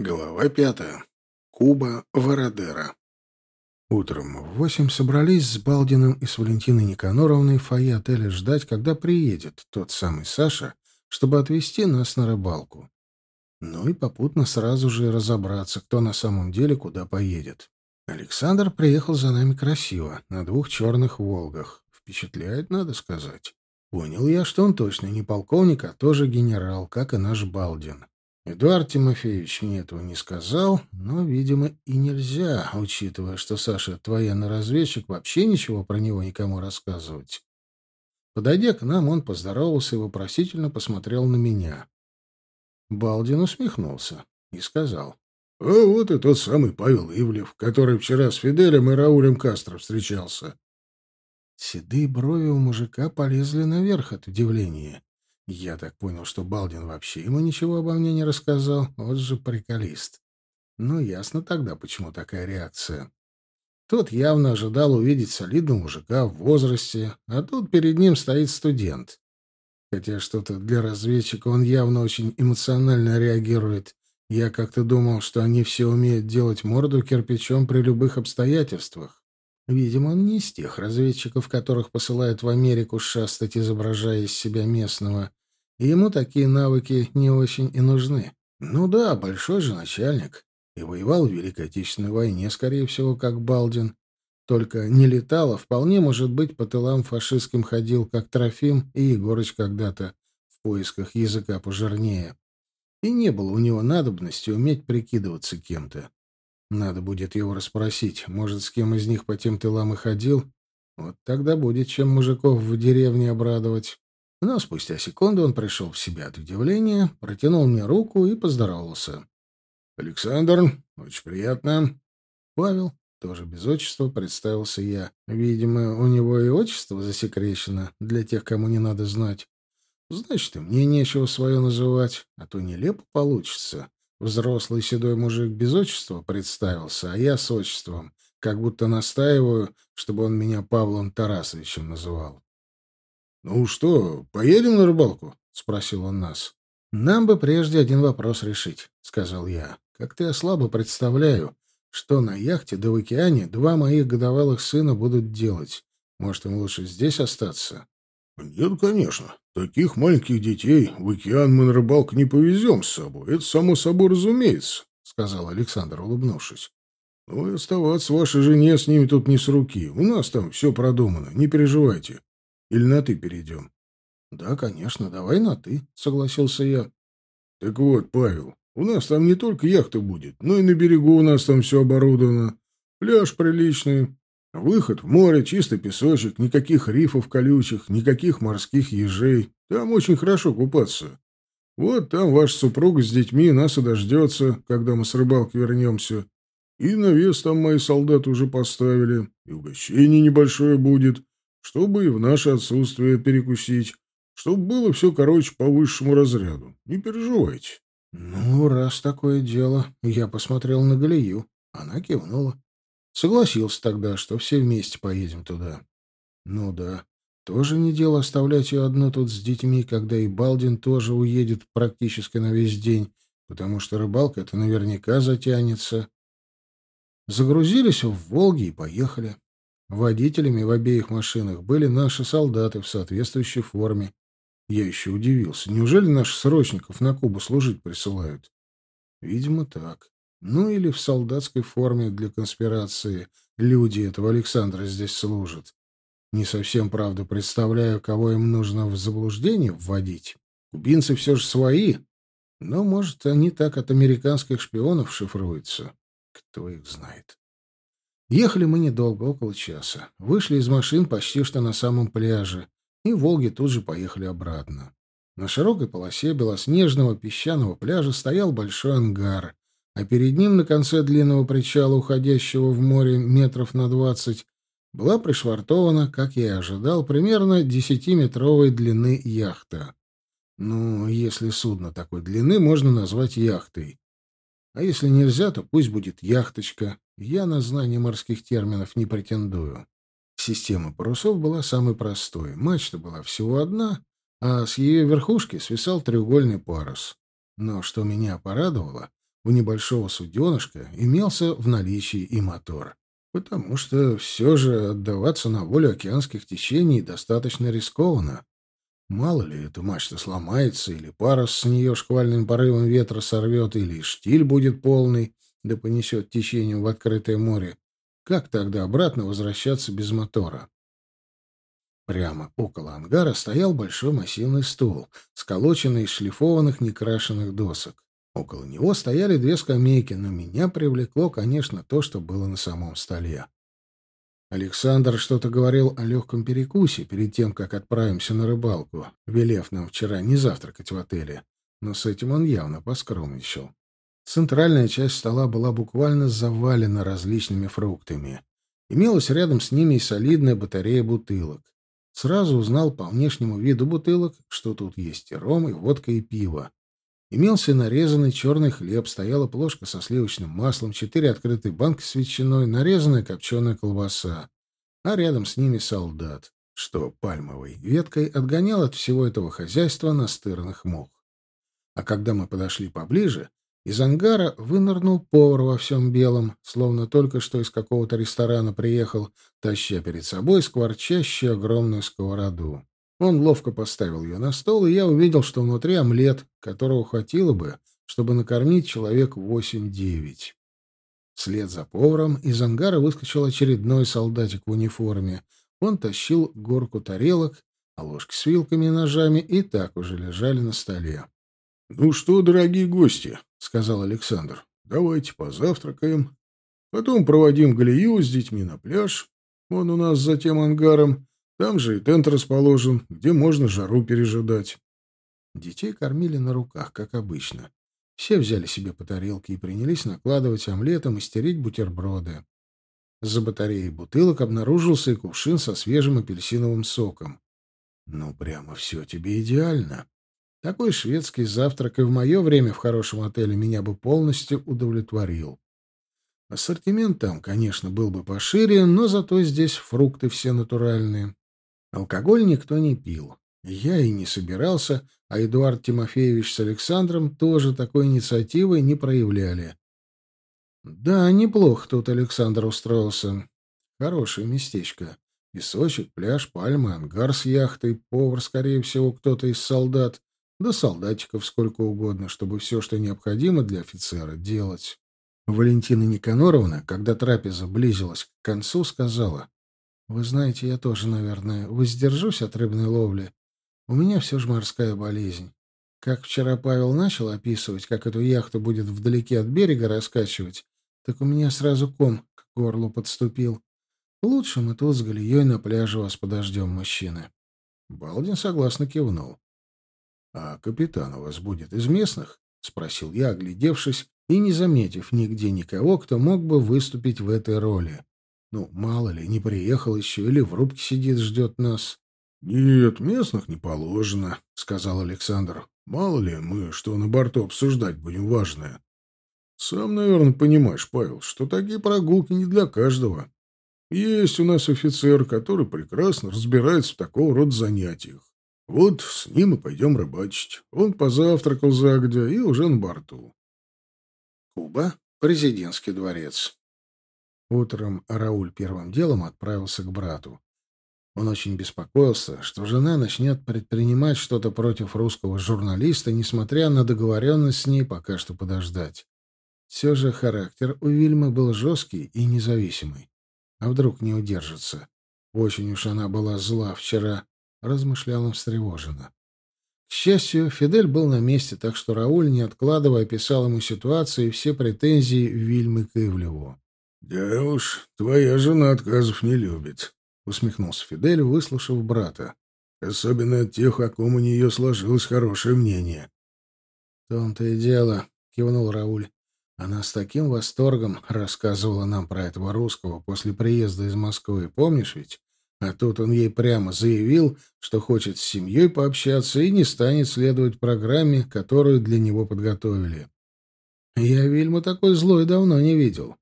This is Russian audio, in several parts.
Глава пятая. Куба Вородера. Утром в восемь собрались с Балдиным и с Валентиной Никаноровной в фойе отеля ждать, когда приедет тот самый Саша, чтобы отвезти нас на рыбалку. Ну и попутно сразу же разобраться, кто на самом деле куда поедет. Александр приехал за нами красиво, на двух черных «Волгах». Впечатляет, надо сказать. Понял я, что он точно не полковник, а тоже генерал, как и наш Балдин. Эдуард Тимофеевич мне этого не сказал, но, видимо, и нельзя, учитывая, что Саша военный разведчик, вообще ничего про него никому рассказывать. Подойдя к нам, он поздоровался и вопросительно посмотрел на меня. Балдин усмехнулся и сказал. — А вот и тот самый Павел Ивлев, который вчера с Фиделем и Раулем Кастро встречался. Седые брови у мужика полезли наверх от удивления. Я так понял, что Балдин вообще ему ничего обо мне не рассказал. Вот же приколист. Ну, ясно тогда, почему такая реакция. Тот явно ожидал увидеть солидного мужика в возрасте, а тут перед ним стоит студент. Хотя что-то для разведчика он явно очень эмоционально реагирует. Я как-то думал, что они все умеют делать морду кирпичом при любых обстоятельствах. Видимо, он не из тех разведчиков, которых посылают в Америку шастать, изображая из себя местного, и ему такие навыки не очень и нужны. Ну да, большой же начальник. И воевал в Великой Отечественной войне, скорее всего, как Балдин. Только не летал, а вполне, может быть, по тылам фашистским ходил, как Трофим и Егорыч когда-то в поисках языка пожирнее. И не было у него надобности уметь прикидываться кем-то. Надо будет его расспросить, может, с кем из них по тем тылам и ходил. Вот тогда будет чем мужиков в деревне обрадовать. Но спустя секунду он пришел в себя от удивления, протянул мне руку и поздоровался. «Александр, очень приятно». «Павел, тоже без отчества, представился я. Видимо, у него и отчество засекречено для тех, кому не надо знать. Значит, и мне нечего свое называть, а то нелепо получится. Взрослый седой мужик без отчества представился, а я с отчеством, как будто настаиваю, чтобы он меня Павлом Тарасовичем называл. «Ну что, поедем на рыбалку?» — спросил он нас. «Нам бы прежде один вопрос решить», — сказал я. «Как-то я слабо представляю, что на яхте да в океане два моих годовалых сына будут делать. Может, им лучше здесь остаться?» «Нет, конечно. Таких маленьких детей в океан мы на рыбалку не повезем с собой. Это само собой разумеется», — сказал Александр, улыбнувшись. «Ну и оставаться вашей жене с ними тут не с руки. У нас там все продумано, не переживайте. Или на «ты» перейдем?» «Да, конечно, давай на «ты», — согласился я. «Так вот, Павел, у нас там не только яхта будет, но и на берегу у нас там все оборудовано. Пляж приличный, выход в море, чистый песочек, никаких рифов колючих, никаких морских ежей. Там очень хорошо купаться. Вот там ваш супруг с детьми нас и дождется, когда мы с рыбалки вернемся. И навес там мои солдаты уже поставили, и угощение небольшое будет, чтобы и в наше отсутствие перекусить, чтобы было все, короче, по высшему разряду. Не переживайте. Ну, раз такое дело, я посмотрел на Галию. Она кивнула. Согласился тогда, что все вместе поедем туда. Ну да, тоже не дело оставлять ее одну тут с детьми, когда и Балдин тоже уедет практически на весь день, потому что рыбалка это наверняка затянется. Загрузились в Волги и поехали. Водителями в обеих машинах были наши солдаты в соответствующей форме. Я еще удивился. Неужели наших срочников на Кубу служить присылают? Видимо, так. Ну или в солдатской форме для конспирации люди этого Александра здесь служат. Не совсем, правда, представляю, кого им нужно в заблуждение вводить. Кубинцы все же свои. Но, может, они так от американских шпионов шифруются. Кто их знает. Ехали мы недолго, около часа. Вышли из машин почти что на самом пляже, и «Волги» тут же поехали обратно. На широкой полосе белоснежного песчаного пляжа стоял большой ангар, а перед ним на конце длинного причала, уходящего в море метров на двадцать, была пришвартована, как я и ожидал, примерно десятиметровой длины яхта. Ну, если судно такой длины можно назвать яхтой. А если нельзя, то пусть будет яхточка. Я на знание морских терминов не претендую. Система парусов была самой простой. Мачта была всего одна, а с ее верхушки свисал треугольный парус. Но что меня порадовало, у небольшого суденышка имелся в наличии и мотор. Потому что все же отдаваться на волю океанских течений достаточно рискованно. Мало ли, эта мачта сломается, или парус с нее шквальным порывом ветра сорвет, или штиль будет полный, да понесет течением в открытое море. Как тогда обратно возвращаться без мотора? Прямо около ангара стоял большой массивный стол, сколоченный из шлифованных некрашенных досок. Около него стояли две скамейки, но меня привлекло, конечно, то, что было на самом столе. Александр что-то говорил о легком перекусе перед тем, как отправимся на рыбалку, велев нам вчера не завтракать в отеле. Но с этим он явно поскромничал. Центральная часть стола была буквально завалена различными фруктами. Имелась рядом с ними и солидная батарея бутылок. Сразу узнал по внешнему виду бутылок, что тут есть и ром, и водка, и пиво. Имелся нарезанный черный хлеб, стояла плошка со сливочным маслом, четыре открытые банки с ветчиной, нарезанная копченая колбаса. А рядом с ними солдат, что пальмовой веткой отгонял от всего этого хозяйства настырных мух. А когда мы подошли поближе, из ангара вынырнул повар во всем белом, словно только что из какого-то ресторана приехал, таща перед собой скворчащую огромную сковороду. Он ловко поставил ее на стол, и я увидел, что внутри омлет, которого хватило бы, чтобы накормить человек восемь-девять. Вслед за поваром из ангара выскочил очередной солдатик в униформе. Он тащил горку тарелок, а ложки с вилками и ножами и так уже лежали на столе. — Ну что, дорогие гости, — сказал Александр, — давайте позавтракаем. Потом проводим Галию с детьми на пляж. Он у нас за тем ангаром. Там же и тент расположен, где можно жару пережидать. Детей кормили на руках, как обычно. Все взяли себе по тарелке и принялись накладывать омлетом и стереть бутерброды. За батареей бутылок обнаружился и кувшин со свежим апельсиновым соком. Ну, прямо все тебе идеально. Такой шведский завтрак и в мое время в хорошем отеле меня бы полностью удовлетворил. Ассортимент там, конечно, был бы пошире, но зато здесь фрукты все натуральные. Алкоголь никто не пил. Я и не собирался, а Эдуард Тимофеевич с Александром тоже такой инициативы не проявляли. Да, неплохо тут Александр устроился. Хорошее местечко. Песочек, пляж, пальмы, ангар с яхтой, повар, скорее всего, кто-то из солдат, да солдатиков сколько угодно, чтобы все, что необходимо для офицера, делать. Валентина Никаноровна, когда трапеза близилась к концу, сказала, вы знаете, я тоже, наверное, воздержусь от рыбной ловли. У меня все же морская болезнь. Как вчера Павел начал описывать, как эту яхту будет вдалеке от берега раскачивать, так у меня сразу ком к горлу подступил. Лучше мы тут с Галией на пляже вас подождем, мужчины. Балдин согласно кивнул. — А капитан у вас будет из местных? — спросил я, оглядевшись и не заметив нигде никого, кто мог бы выступить в этой роли. Ну, мало ли, не приехал еще или в рубке сидит, ждет нас. — Нет, местных не положено, — сказал Александр. — Мало ли, мы что на борту обсуждать будем важное. Сам, наверное, понимаешь, Павел, что такие прогулки не для каждого. Есть у нас офицер, который прекрасно разбирается в такого рода занятиях. Вот с ним и пойдем рыбачить. Он позавтракал загодя и уже на борту. Куба, президентский дворец. Утром Рауль первым делом отправился к брату. Он очень беспокоился, что жена начнет предпринимать что-то против русского журналиста, несмотря на договоренность с ней пока что подождать. Все же характер у Вильмы был жесткий и независимый. А вдруг не удержится? Очень уж она была зла вчера, размышлял он встревоженно. К счастью, Фидель был на месте, так что Рауль, не откладывая, описал ему ситуацию и все претензии Вильмы к Ивлеву. «Да уж, твоя жена отказов не любит», — усмехнулся Фидель, выслушав брата. «Особенно от тех, о ком у нее сложилось хорошее мнение». «В том-то и дело», — кивнул Рауль. «Она с таким восторгом рассказывала нам про этого русского после приезда из Москвы, помнишь ведь? А тут он ей прямо заявил, что хочет с семьей пообщаться и не станет следовать программе, которую для него подготовили. Я Вильму такой злой давно не видел.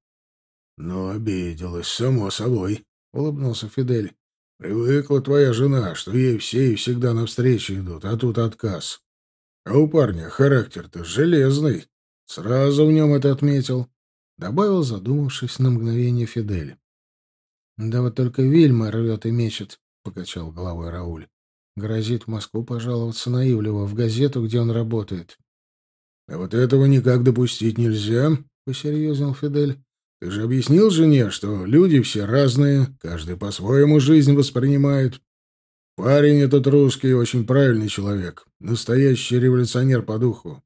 «Ну, обиделась, само собой», — улыбнулся Фидель. «Привыкла твоя жена, что ей все и всегда навстречу идут, а тут отказ. А у парня характер-то железный. Сразу в нем это отметил. Добавил, задумавшись на мгновение Фидель. Да вот только Вильма рвет и мечет, покачал головой Рауль. Грозит в Москву пожаловаться на Ивлева в газету, где он работает. — А вот этого никак допустить нельзя, — посерьезнел Фидель. — Ты же объяснил жене, что люди все разные, каждый по-своему жизнь воспринимает. Парень этот русский очень правильный человек, настоящий революционер по духу.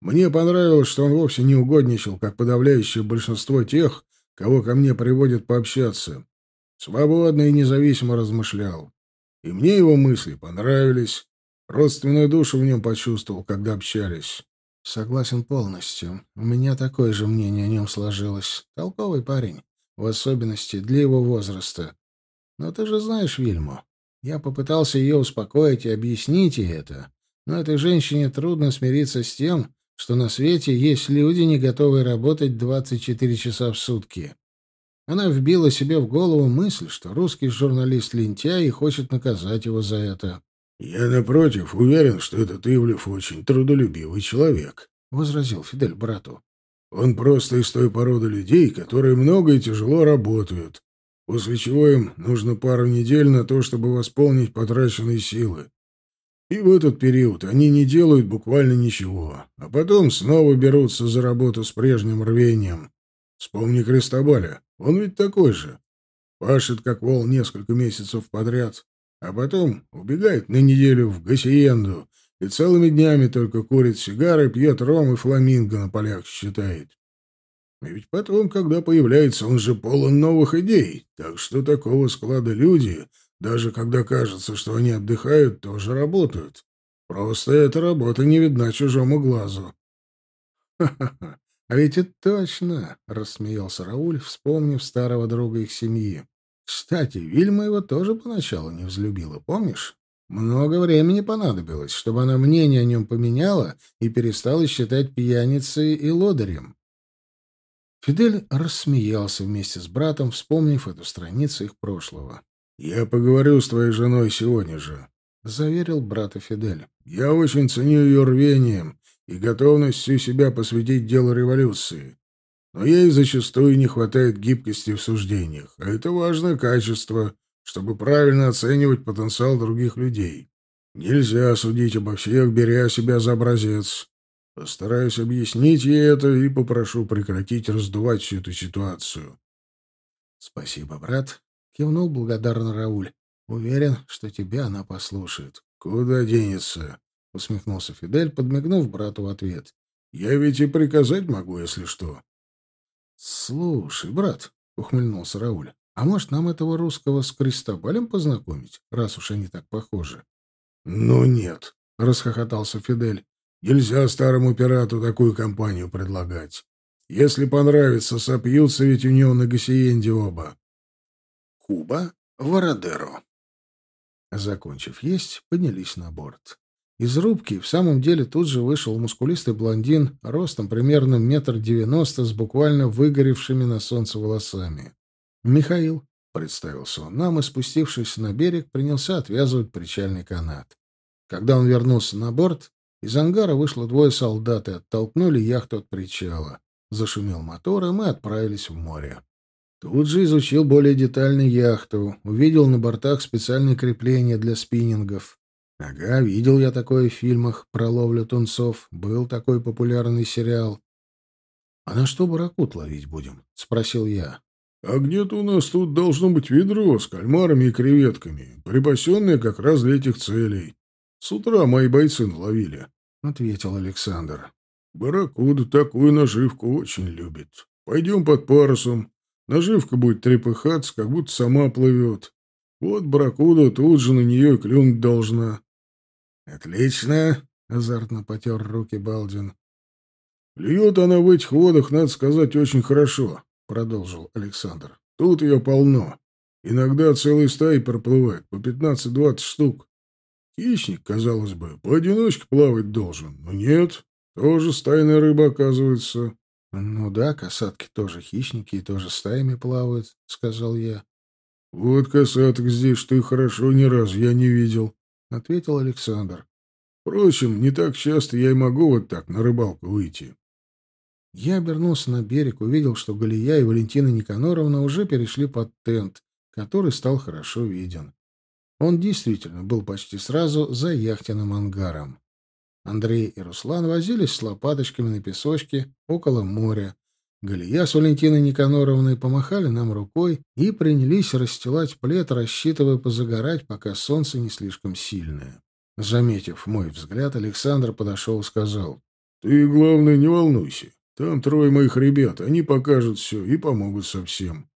Мне понравилось, что он вовсе не угодничал, как подавляющее большинство тех, кого ко мне приводят пообщаться. Свободно и независимо размышлял. И мне его мысли понравились. Родственную душу в нем почувствовал, когда общались. Согласен полностью. У меня такое же мнение о нем сложилось. Толковый парень, в особенности для его возраста. Но ты же знаешь Вильму. Я попытался ее успокоить и объяснить ей это. Но этой женщине трудно смириться с тем, что на свете есть люди, не готовые работать 24 часа в сутки. Она вбила себе в голову мысль, что русский журналист лентяй и хочет наказать его за это. «Я, напротив, уверен, что этот Ивлев очень трудолюбивый человек», — возразил Фидель брату. «Он просто из той породы людей, которые много и тяжело работают, после чего им нужно пару недель на то, чтобы восполнить потраченные силы. И в этот период они не делают буквально ничего, а потом снова берутся за работу с прежним рвением. Вспомни Крестобаля. Он ведь такой же. Пашет, как вол, несколько месяцев подряд, а потом убегает на неделю в Гасиенду и целыми днями только курит сигары, пьет ром и фламинго на полях считает. И ведь потом, когда появляется, он же полон новых идей, так что такого склада люди, даже когда кажется, что они отдыхают, тоже работают. Просто эта работа не видна чужому глазу. Ха-ха-ха. «А ведь это точно!» — рассмеялся Рауль, вспомнив старого друга их семьи. «Кстати, Вильма его тоже поначалу не взлюбила, помнишь? Много времени понадобилось, чтобы она мнение о нем поменяла и перестала считать пьяницей и лодырем». Фидель рассмеялся вместе с братом, вспомнив эту страницу их прошлого. «Я поговорю с твоей женой сегодня же», — заверил брата Фидель. «Я очень ценю ее рвением и готовностью себя посвятить делу революции. Но ей зачастую не хватает гибкости в суждениях, а это важное качество, чтобы правильно оценивать потенциал других людей. Нельзя судить обо всех, беря себя за образец. Постараюсь объяснить ей это и попрошу прекратить раздувать всю эту ситуацию. — Спасибо, брат, — кивнул благодарно Рауль. — Уверен, что тебя она послушает. — Куда денется? — усмехнулся Фидель, подмигнув брату в ответ. — Я ведь и приказать могу, если что. — Слушай, брат, — ухмыльнулся Рауль, — а может, нам этого русского с Кристобалем познакомить, раз уж они так похожи? — Ну нет, — расхохотался Фидель. — Нельзя старому пирату такую компанию предлагать. Если понравится, сопьются ведь у него на Гассиенде оба. Куба, Вородеро. Закончив есть, поднялись на борт. Из рубки в самом деле тут же вышел мускулистый блондин, ростом примерно метр девяносто, с буквально выгоревшими на солнце волосами. «Михаил», — представился он нам и, спустившись на берег, принялся отвязывать причальный канат. Когда он вернулся на борт, из ангара вышло двое солдат и оттолкнули яхту от причала. Зашумел мотор, и мы отправились в море. Тут же изучил более детально яхту, увидел на бортах специальные крепления для спиннингов. Ага, видел я такое в фильмах про ловлю тунцов. Был такой популярный сериал. — А на что баракут ловить будем? — спросил я. — А где-то у нас тут должно быть ведро с кальмарами и креветками, припасенные как раз для этих целей. С утра мои бойцы наловили, — ответил Александр. — Барракуда такую наживку очень любит. Пойдем под парусом. Наживка будет трепыхаться, как будто сама плывет. Вот барракуда тут же на нее клюнуть должна. «Отлично!» — азартно потер руки Балдин. «Льет она в этих водах, надо сказать, очень хорошо», — продолжил Александр. «Тут ее полно. Иногда целые стаи проплывают, по пятнадцать-двадцать штук. Хищник, казалось бы, поодиночке плавать должен, но нет, тоже стайная рыба оказывается». «Ну да, касатки тоже хищники и тоже стаями плавают», — сказал я. «Вот касаток здесь, что и хорошо ни разу я не видел», — ответил Александр. «Впрочем, не так часто я и могу вот так на рыбалку выйти. Я обернулся на берег, увидел, что Галия и Валентина Никаноровна уже перешли под тент, который стал хорошо виден. Он действительно был почти сразу за яхтенным ангаром. Андрей и Руслан возились с лопаточками на песочке около моря. Галия с Валентиной Никаноровной помахали нам рукой и принялись расстилать плед, рассчитывая позагорать, пока солнце не слишком сильное. Заметив мой взгляд, Александр подошел и сказал, «Ты, главное, не волнуйся. Там трое моих ребят, они покажут все и помогут совсем.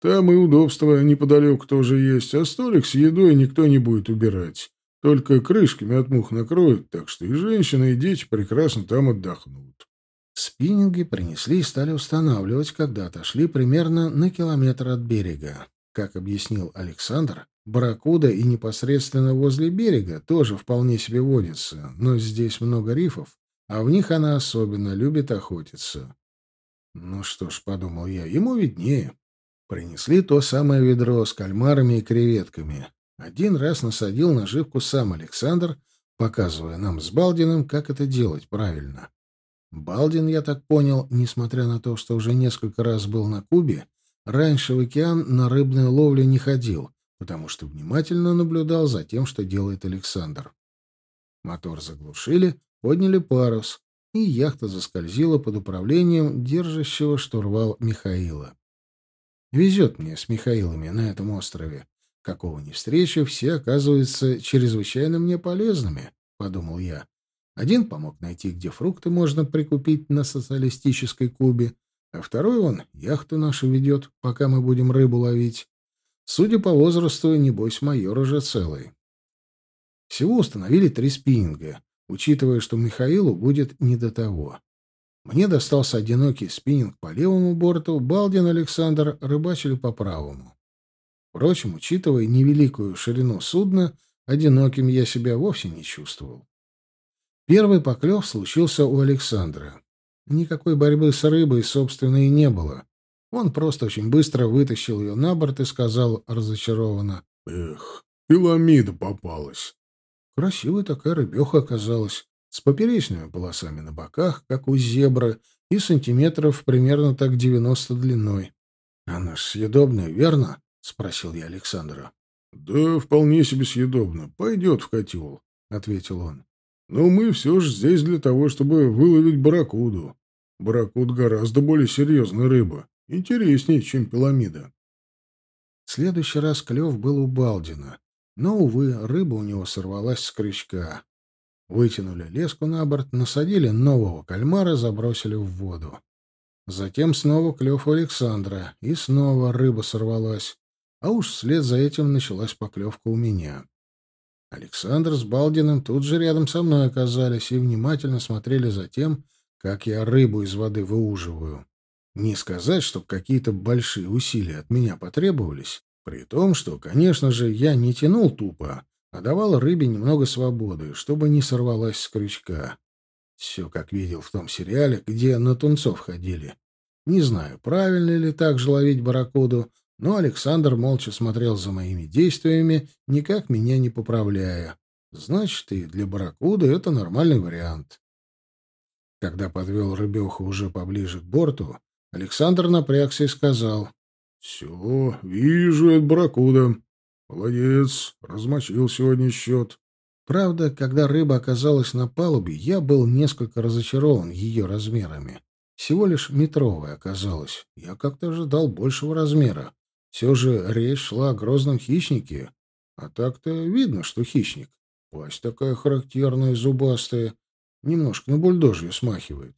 Там и удобства неподалеку тоже есть, а столик с едой никто не будет убирать. Только крышками от мух накроют, так что и женщины, и дети прекрасно там отдохнут. Спиннинги принесли и стали устанавливать, когда отошли примерно на километр от берега. Как объяснил Александр, барракуда и непосредственно возле берега тоже вполне себе водится, но здесь много рифов, а в них она особенно любит охотиться. Ну что ж, подумал я, ему виднее. Принесли то самое ведро с кальмарами и креветками. Один раз насадил наживку сам Александр, показывая нам с Балдиным, как это делать правильно. Балдин, я так понял, несмотря на то, что уже несколько раз был на Кубе, раньше в океан на рыбную ловлю не ходил, потому что внимательно наблюдал за тем, что делает Александр. Мотор заглушили, подняли парус, и яхта заскользила под управлением держащего штурвал Михаила. Везет мне с Михаилами на этом острове. Какого ни встречу, все оказываются чрезвычайно мне полезными, — подумал я. Один помог найти, где фрукты можно прикупить на социалистической Кубе, а второй он яхту нашу ведет, пока мы будем рыбу ловить. Судя по возрасту, небось, майор уже целый. Всего установили три спиннинга, учитывая, что Михаилу будет не до того. Мне достался одинокий спиннинг по левому борту, Балдин Александр рыбачили по правому. Впрочем, учитывая невеликую ширину судна, одиноким я себя вовсе не чувствовал. Первый поклев случился у Александра. Никакой борьбы с рыбой, собственно, и не было. Он просто очень быстро вытащил ее на борт и сказал разочарованно. «Эх, пиламида попалась». Красивая такая рыбеха оказалась с поперечными полосами на боках, как у зебры, и сантиметров примерно так девяносто длиной. «Она ж съедобная, верно?» — спросил я Александра. «Да, вполне себе съедобно. Пойдет в котел», — ответил он. «Но мы все же здесь для того, чтобы выловить барракуду. Барракуд гораздо более серьезная рыба. Интереснее, чем пиламида». В следующий раз клев был у Балдина. Но, увы, рыба у него сорвалась с крючка. Вытянули леску на борт, насадили нового кальмара, забросили в воду. Затем снова клев у Александра, и снова рыба сорвалась. А уж вслед за этим началась поклевка у меня. Александр с Балдиным тут же рядом со мной оказались и внимательно смотрели за тем, как я рыбу из воды выуживаю. Не сказать, чтобы какие-то большие усилия от меня потребовались, при том, что, конечно же, я не тянул тупо, а давал рыбе немного свободы, чтобы не сорвалась с крючка. Все, как видел в том сериале, где на тунцов ходили. Не знаю, правильно ли так же ловить барракуду, но Александр молча смотрел за моими действиями, никак меня не поправляя. Значит, и для барракуды это нормальный вариант. Когда подвел рыбеху уже поближе к борту, Александр напрягся и сказал, «Все, вижу, это барракуда. Молодец, размочил сегодня счет. Правда, когда рыба оказалась на палубе, я был несколько разочарован ее размерами. Всего лишь метровая оказалась. Я как-то ожидал большего размера. Все же речь шла о грозном хищнике. А так-то видно, что хищник. Пасть такая характерная, зубастая. Немножко на бульдожью смахивает.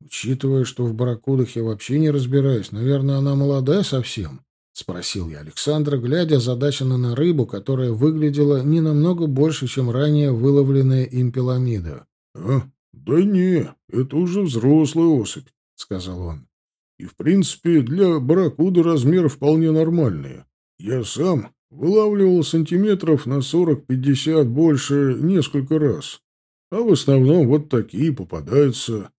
Учитывая, что в барракудах я вообще не разбираюсь, наверное, она молодая совсем. — спросил я Александра, глядя задаченно на рыбу, которая выглядела не намного больше, чем ранее выловленная им пиламида. — А, да не, это уже взрослая особь, — сказал он. — И, в принципе, для барракуды размеры вполне нормальные. Я сам вылавливал сантиметров на сорок-пятьдесят больше несколько раз. А в основном вот такие попадаются.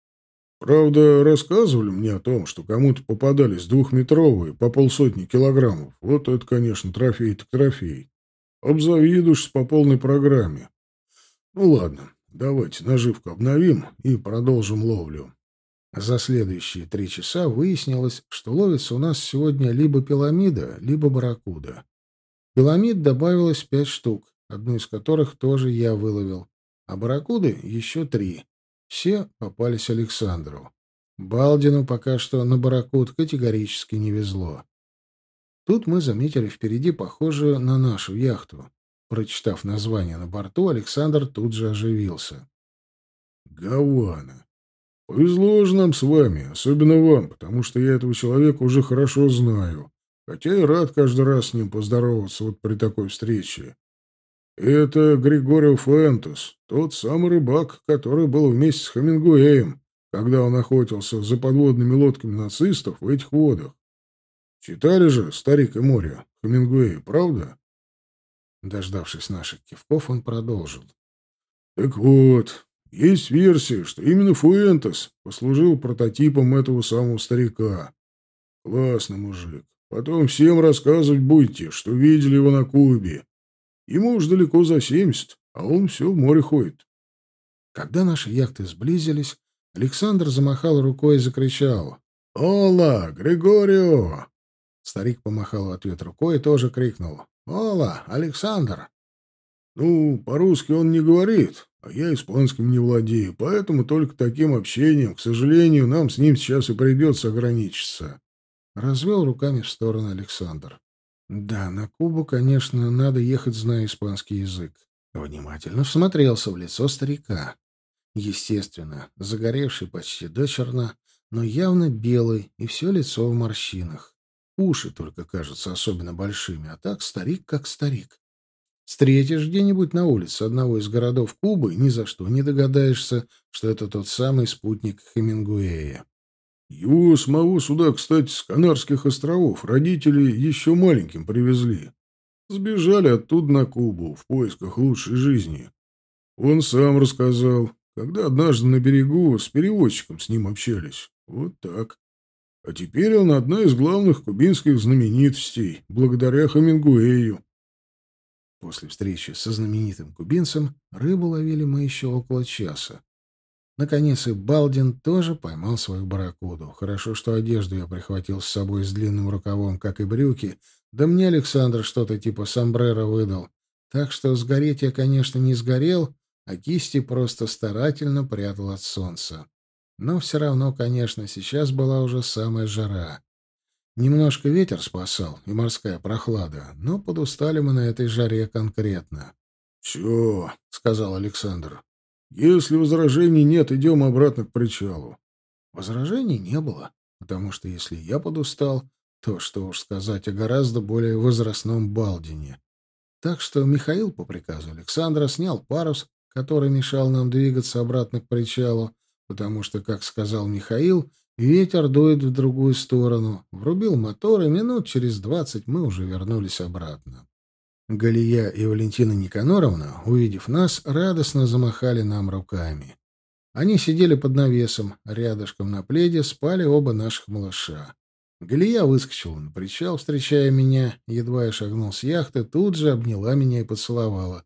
Правда, рассказывали мне о том, что кому-то попадались двухметровые по полсотни килограммов. Вот это, конечно, трофей так трофей. Обзавидуешься по полной программе. Ну ладно, давайте наживку обновим и продолжим ловлю. За следующие три часа выяснилось, что ловится у нас сегодня либо пиламида, либо барракуда. Пиламид добавилось пять штук, одну из которых тоже я выловил, а барракуды еще три. Все попались Александру. Балдину пока что на барракуд категорически не везло. Тут мы заметили впереди похожую на нашу яхту. Прочитав название на борту, Александр тут же оживился. «Гавана. Повезло же нам с вами, особенно вам, потому что я этого человека уже хорошо знаю, хотя и рад каждый раз с ним поздороваться вот при такой встрече. Это Григорио Фентес, тот самый рыбак, который был вместе с Хемингуэем, когда он охотился за подводными лодками нацистов в этих водах. Читали же «Старик и море» Хемингуэя, правда? Дождавшись наших кивков, он продолжил. Так вот, есть версия, что именно Фуэнтес послужил прототипом этого самого старика. Классный мужик. Потом всем рассказывать будете, что видели его на Кубе. Ему уж далеко за семьдесят, а он все в море ходит. Когда наши яхты сблизились, Александр замахал рукой и закричал. «Ола, Григорио!» Старик помахал в ответ рукой и тоже крикнул. «Ола, Александр!» «Ну, по-русски он не говорит, а я испанским не владею, поэтому только таким общением, к сожалению, нам с ним сейчас и придется ограничиться. Развел руками в сторону Александр. Да, на Кубу, конечно, надо ехать, зная испанский язык. Внимательно всмотрелся в лицо старика. Естественно, загоревший почти до черна, но явно белый, и все лицо в морщинах. Уши только кажутся особенно большими, а так старик как старик. Встретишь где-нибудь на улице одного из городов Кубы, ни за что не догадаешься, что это тот самый спутник Хемингуэя. Его самого сюда, кстати, с Канарских островов родители еще маленьким привезли. Сбежали оттуда на Кубу в поисках лучшей жизни. Он сам рассказал, когда однажды на берегу с переводчиком с ним общались. Вот так. А теперь он одна из главных кубинских знаменитостей, благодаря Хемингуэю. После встречи со знаменитым кубинцем рыбу ловили мы еще около часа. Наконец и Балдин тоже поймал свою барракуду. Хорошо, что одежду я прихватил с собой с длинным рукавом, как и брюки, да мне Александр что-то типа сомбреро выдал. Так что сгореть я, конечно, не сгорел, а кисти просто старательно прятал от солнца. Но все равно, конечно, сейчас была уже самая жара. Немножко ветер спасал и морская прохлада, но подустали мы на этой жаре конкретно. — Все, — сказал Александр. — Если возражений нет, идем обратно к причалу. Возражений не было, потому что если я подустал, то что уж сказать о гораздо более возрастном Балдине. Так что Михаил по приказу Александра снял парус, который мешал нам двигаться обратно к причалу, потому что, как сказал Михаил, Ветер дует в другую сторону. Врубил мотор, и минут через двадцать мы уже вернулись обратно. Галия и Валентина Никаноровна, увидев нас, радостно замахали нам руками. Они сидели под навесом, рядышком на пледе спали оба наших малыша. Галия выскочила на причал, встречая меня, едва я шагнул с яхты, тут же обняла меня и поцеловала.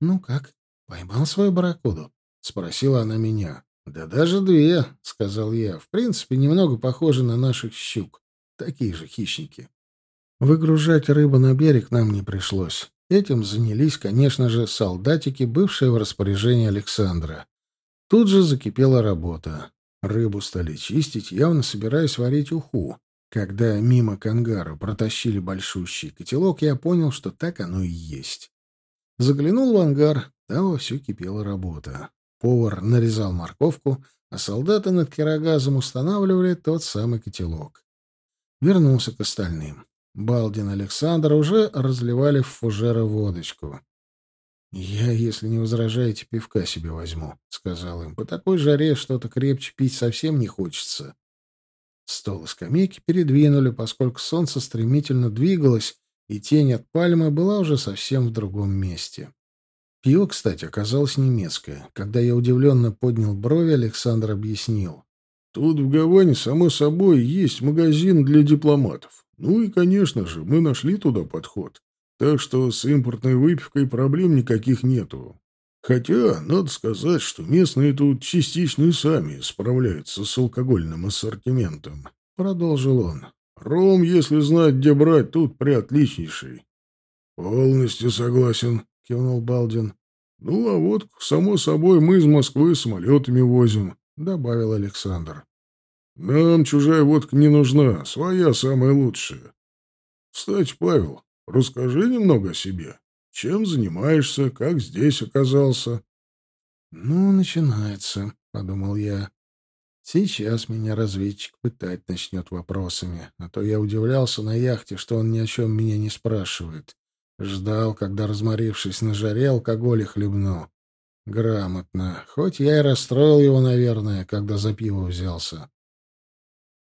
«Ну как, поймал свою барракуду?» — спросила она меня. «Да даже две», — сказал я. «В принципе, немного похожи на наших щук. Такие же хищники». Выгружать рыбу на берег нам не пришлось. Этим занялись, конечно же, солдатики, бывшие в распоряжении Александра. Тут же закипела работа. Рыбу стали чистить, явно собираясь варить уху. Когда мимо кангару протащили большущий котелок, я понял, что так оно и есть. Заглянул в ангар, там вовсю кипела работа. Повар нарезал морковку, а солдаты над кирогазом устанавливали тот самый котелок. Вернулся к остальным. Балдин Александр уже разливали в фужеры водочку. «Я, если не возражаете, пивка себе возьму», — сказал им. «По такой жаре что-то крепче пить совсем не хочется». Стол и скамейки передвинули, поскольку солнце стремительно двигалось, и тень от пальмы была уже совсем в другом месте. Пиво, кстати, оказалось немецкое. Когда я удивленно поднял брови, Александр объяснил. «Тут в Гаване, само собой, есть магазин для дипломатов. Ну и, конечно же, мы нашли туда подход. Так что с импортной выпивкой проблем никаких нету. Хотя, надо сказать, что местные тут частично и сами справляются с алкогольным ассортиментом, — продолжил он. Ром, если знать, где брать, тут приотличнейший. — Полностью согласен, — кивнул Балдин. — Ну, а вот, само собой, мы из Москвы самолетами возим, — добавил Александр. — Нам чужая водка не нужна, своя самая лучшая. Кстати, Павел, расскажи немного о себе. Чем занимаешься, как здесь оказался? — Ну, начинается, — подумал я. Сейчас меня разведчик пытать начнет вопросами, а то я удивлялся на яхте, что он ни о чем меня не спрашивает. Ждал, когда, разморившись на жаре, алкоголь хлебну. Грамотно. Хоть я и расстроил его, наверное, когда за пиво взялся.